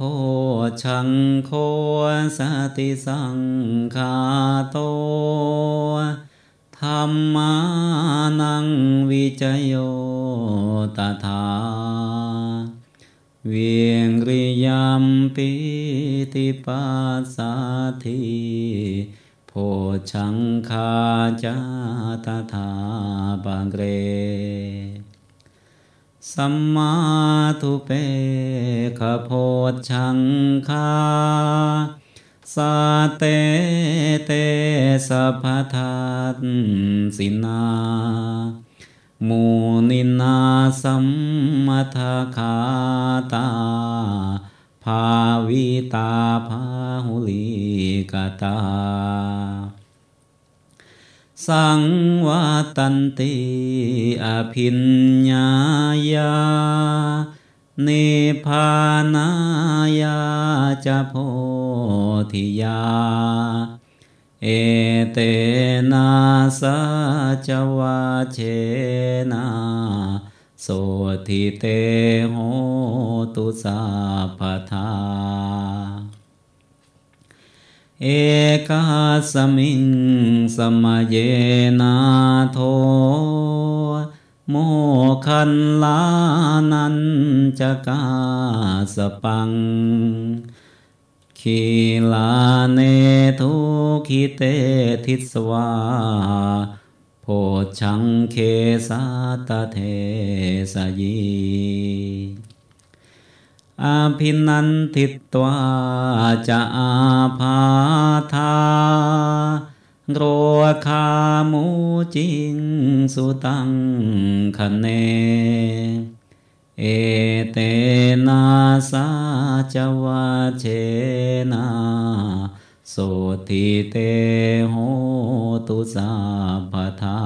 โพชังโคสติสังคาโตธรรมานังวิจโยตถาเวียงริยมปิติปัสสาธิโพชังคาจาตถาบังเร สัมมาทุเปขโพชังคาสาเตเตสัพทัตสินามูนินาสัมมัทคาตา ภาวิตาภาหุลิกตา สังวัตันติอภิญญายานิพานายาจะโพธิยา เอเตนะสัจวาเชนะโสทิเตโหตุสาพทา เอกาสมิงสมเยนาโท โมคันลานันจะกาสปังขีลาเนทุคิเตทิสวาโพชังเคสาตเทสยี อาภินันทิตวาจะอาภาธาโรคามูจิงสุตังคะเน เอเตนาสาจวาเชนาโสทิเตโหตุสาพทา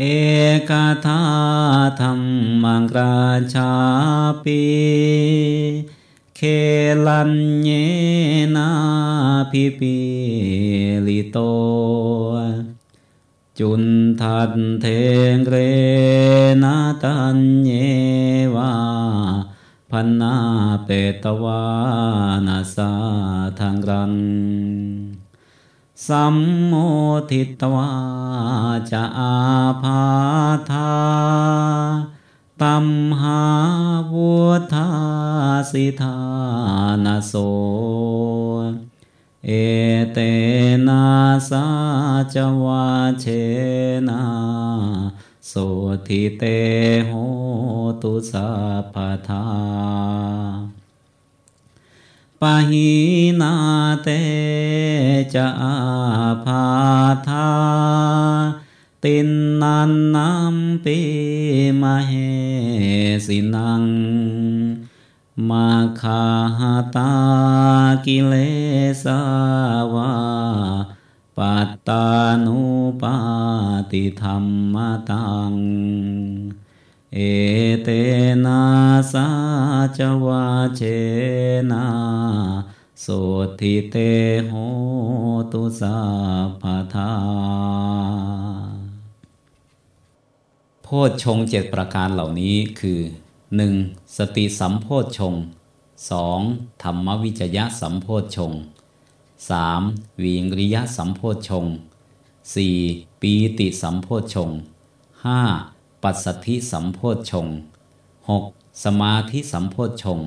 เอกทาธรรมังราชาปีเคลันเยนาพิปิลิโต จุนทันเทงเรนาตัญเยวาพันนาเปตวานาสาทางรัง สัมโมทิตวาจะอาภาธาตัมหาวุธาสิธานาโส เอเตนาสาจวาเชนาโสทิเตโหตุสาพทา ปะหินาเตจะอาภาธาตินนันนัมปิมาเหสินัง มาคาหตากิเลสาวาปัตตานุปาติธรรมตัง เอเตนะสาจวาเชนะโสทิเตโหตุสาพทาโพชฌงเจ็ดประการเหล่านี้คือ 1. สติสัมโพชฌง 2. ธรรมวิจยะสัมโพชฌง 3. วิงริยะสัมโพชฌง 4. ปีติสัมโพชฌง 5. ปัสสัทธิสัมโพชฌง 6. สมาธิสัมโพชฌง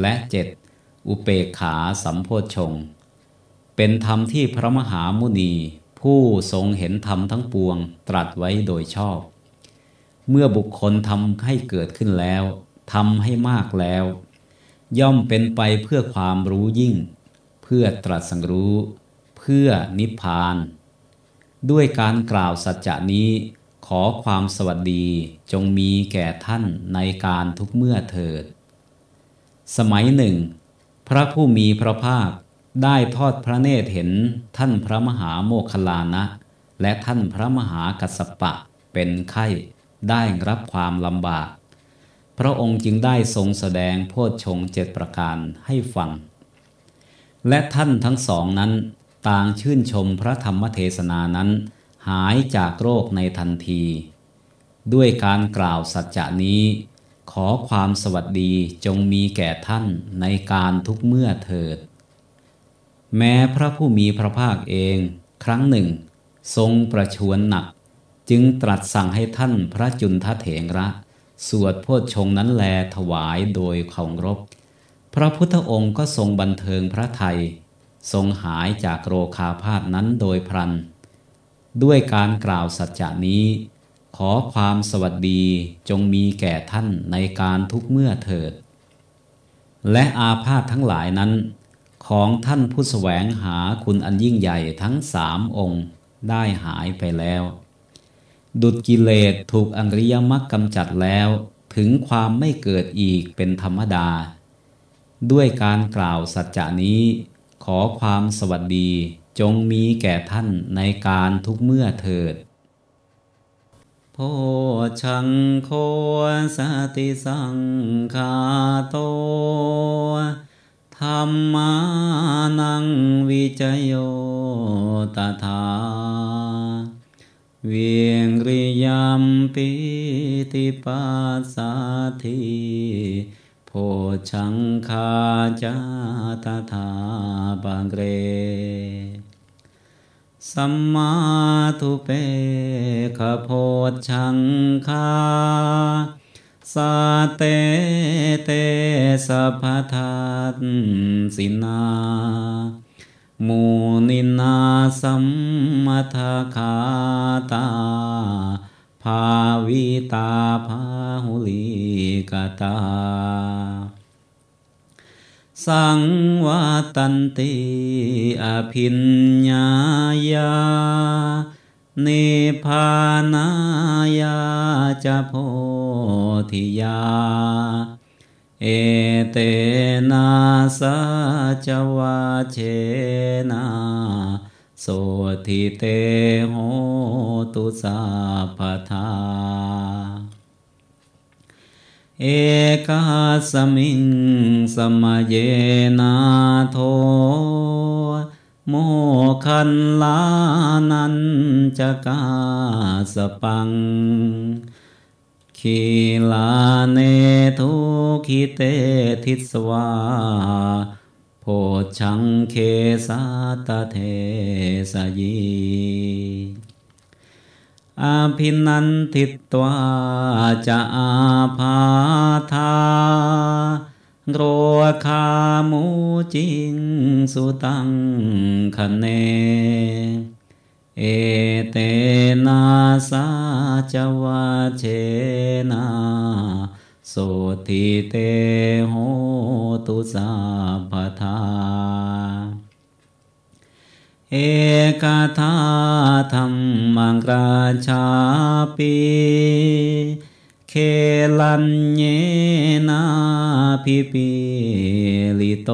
และ 7. อุเปกขาสัมโพชฌงเป็นธรรมที่พระมหามุนี ผู้ทรงเห็นธรรมทั้งปวงตรัสไว้โดยชอบ เมื่อบุคคลทำให้เกิดขึ้นแล้วทำให้มากแล้ว ย่อมเป็นไปเพื่อความรู้ยิ่ง เพื่อตรัสรู้ เพื่อนิพพาน ด้วยการกล่าวสัจจะนี้ ขอความสวัสดีจงมีแก่ท่านในการทุกเมื่อเถิด สมัยหนึ่ง พระผู้มีพระภาคได้ทอดพระเนตรเห็นท่านพระมหาโมคคลานะ และท่านพระมหากัสสปะเป็นไข้ได้รับความลำบาก พระองค์จึงได้ทรงแสดงโพชฌงเจ็ดประการให้ฟัง และท่านทั้งสองนั้น ต่างชื่นชมพระธรรมเทศนานั้น หายจากโรคในทันที ด้วยการกล่าวสัจจะนี้ ขอความสวัสดีจงมีแก่ท่านในการทุกเมื่อเถิด แม้พระผู้มีพระภาคเอง ครั้งหนึ่ง ทรงประชวนหนัก จึงตรัสสั่งให้ท่านพระจุนทเถงระ สวดโพชฌงนั้นแลถวายโดยเคารพพระพุทธองค์ก็ทรงบันเทิงพระไทย ทรงหายจากโรคาพาธนั้นโดยพลัน ด้วยการกล่าวสัจจานี้ ขอความสวัสดีจงมีแก่ท่านในการทุกเมื่อเถิด และอาพาธทั้งหลายนั้น ของท่านผู้แสวงหาคุณอันยิ่งใหญ่ทั้งสามองค์ได้หายไปแล้ว ดุจกิเลสถูกอังริยมรรคกำจัดแล้ว ถึงความไม่เกิดอีกเป็นธรรมดา ด้วยการกล่าวสัจจานี้ ขอความสวัสดี จงมีแก่ท่านในการทุกเมื่อเถิด โพชังโคสติสังคาโตธรรมานังวิจโยตถาเวียงริยมปิติปัสสัทธิโพชังคาจาตถาบังเร สัมมาทุเปขโพชังคาสาเตเตสัพทัตสินามูนินาสัมมัทคาตา ภาวิตาภาหุลิกตา สังวัตันติอภิญญายานพานายาจะโพธิยา เอเตนะสัจวาเชนาโสทิเตโหตุสาพทา เอกาสมิงสมเยนาโท โมคันลานันจกาสปังขีลาเนทุคิเตทิสวาโพชังเคสาตเทสยี อภินันทิตวาจะอาภาธาโรคามูจิงสุตังคะเน เอเตนาสาจวาเชนาโสทิเตโหตุสาพทา เอกธาธรรมังราชาปีเคลันเยนาพิปิลิโต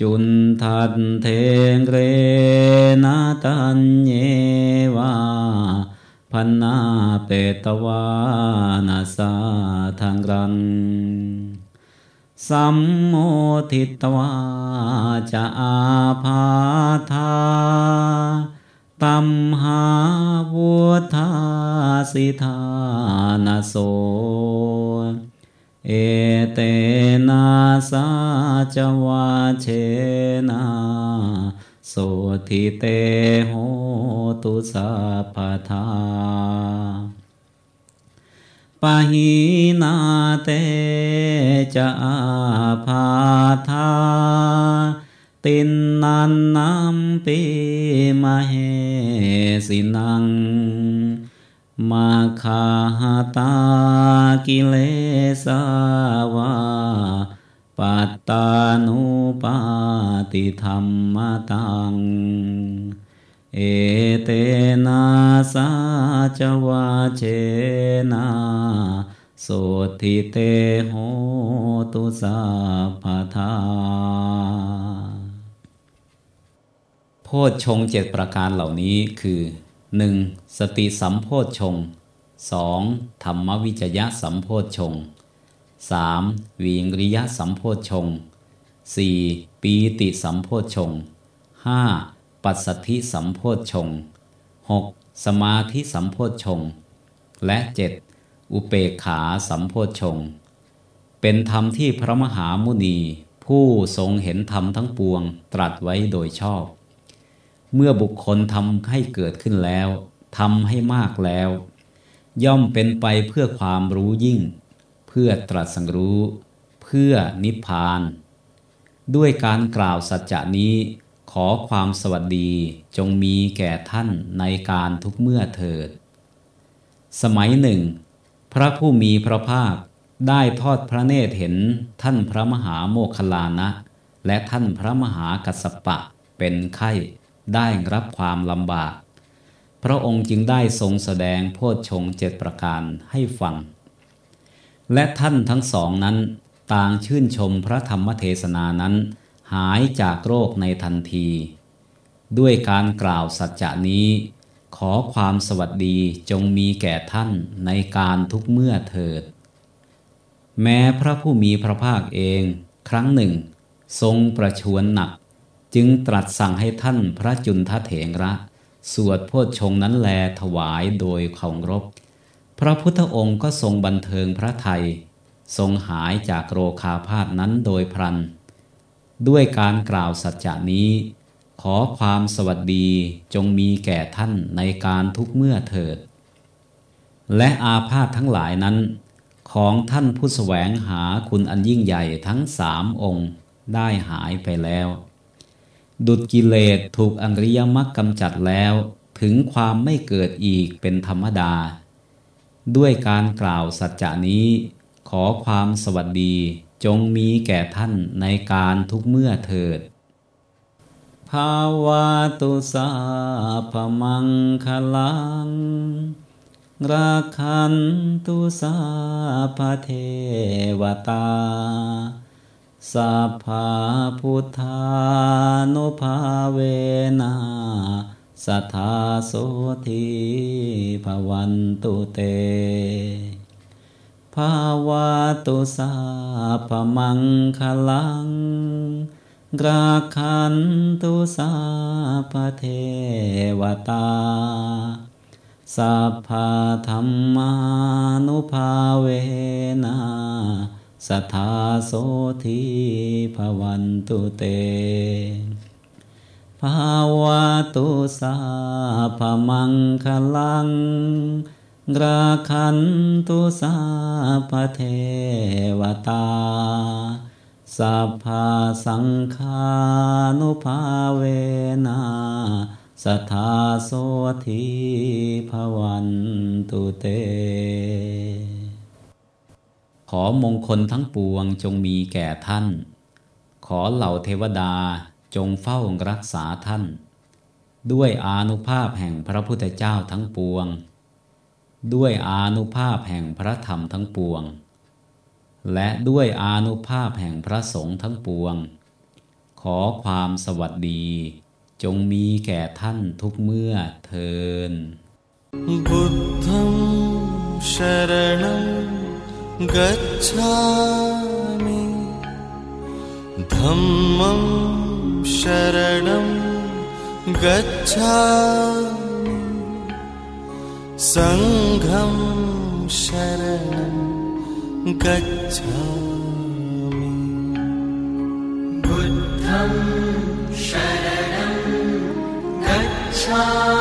จุนทันเทงเรนาตัญเยวาพันนาเปตวานาสาทางรัง สัมโมทิตวาจะอาภาธาตัมหาวุธาสิธานโส เอเตนาสาจวาเชนาโสทิเตโหตุสัพทา ปะหินาเตจะอาภาธาตินนันนัมปิมาเหสินัง มาคาหตากิเลสาวาปัตตานุปาติธรรมตัง เอเตนะสาจวาเชนาโสทิเตโหตุสาพทาโพชฌงเจ็ดประการเหล่านี้คือ 1. สติสัมโพชฌง 2. ธรรมวิจยะสัมโพชฌง 3. วิงริยะสัมโพชฌง 4. ปีติสัมโพชฌง 5. ปัสสัทธิสัมโพชง 6. สมาธิสัมโพชง และ 7. อุเปขาสัมโพชง เป็นธรรมที่พระมหามุนี ผู้ทรงเห็นธรรมทั้งปวงตรัสไว้โดยชอบ เมื่อบุคคลทำให้เกิดขึ้นแล้วทำให้มากแล้ว ย่อมเป็นไปเพื่อความรู้ยิ่ง เพื่อตรัสสังรู้ เพื่อนิพพาน ด้วยการกล่าวสัจจะนี้ ขอความสวัสดีจงมีแก่ท่านในการทุกเมื่อเถิด สมัยหนึ่ง พระผู้มีพระภาคได้ทอดพระเนตรเห็นท่านพระมหาโมคคลานะ และท่านพระมหากัสสปะเป็นไข้ได้รับความลำบาก พระองค์จึงได้ทรงแสดงโพชฌงเจ็ดประการให้ฟัง และท่านทั้งสองนั้น ต่างชื่นชมพระธรรมเทศนานั้น หายจากโรคในทันที ด้วยการกล่าวสัจจะนี้ ขอความสวัสดีจงมีแก่ท่านในการทุกเมื่อเถิด แม้พระผู้มีพระภาคเองครั้งหนึ่ง ทรงประชวนหนัก จึงตรัสสั่งให้ท่านพระจุนทเถงระ สวดโพชฌงนั้นแลถวายโดยเคารพพระพุทธองค์ก็ทรงบันเทิงพระไทย ทรงหายจากโรคาพาธนั้นโดยพรัน ด้วยการกล่าวสัจจานี้ ขอความสวัสดีจงมีแก่ท่านในการทุกเมื่อเถิด และอาพาธทั้งหลายนั้น ของท่านผู้แสวงหาคุณอันยิ่งใหญ่ทั้งสามองค์ได้หายไปแล้ว ดุดกิเลสถูกอังริยมรรคกำจัดแล้วถึงความไม่เกิดอีกเป็นธรรมดา ด้วยการกล่าวสัจจานี้ ขอความสวัสดี จงมีแก่ท่านในการทุกเมื่อเถิด ภาวะตุสาพมังคลัง ราคันตุสาพเทวตาสัพพาพุทธานุภาเวนะสัทธาโสธีภวันตุเต ภาวะตุสาพมังคลังราคันตุสาพเทวตา สัพพะธรรมานุภาเวนะสัทธาโสธีภวันตุเต ภาวะตุสาพมังคลัง ราคันตุสาพเทวตา สัพพาสังฆานุภาเวนะสัทธาโสธีภวันตุเต ขอมงคลทั้งปวงจงมีแก่ท่าน ขอเหล่าเทวดาจงเฝ้ารักษาท่าน ด้วยอานุภาพแห่งพระพุทธเจ้าทั้งปวง ด้วยอานุภาพแห่งพระธรรมทั้งปวง และด้วยอานุภาพแห่งพระสงฆ์ทั้งปวง ขอความสวัสดี จงมีแก่ท่านทุกเมื่อเทินบุตธังชรณังกัจฉามิธัมมังชรณังกัจฉา सङ्घं शरणं गच्छामि। बुद्धं शरणं गच्छामि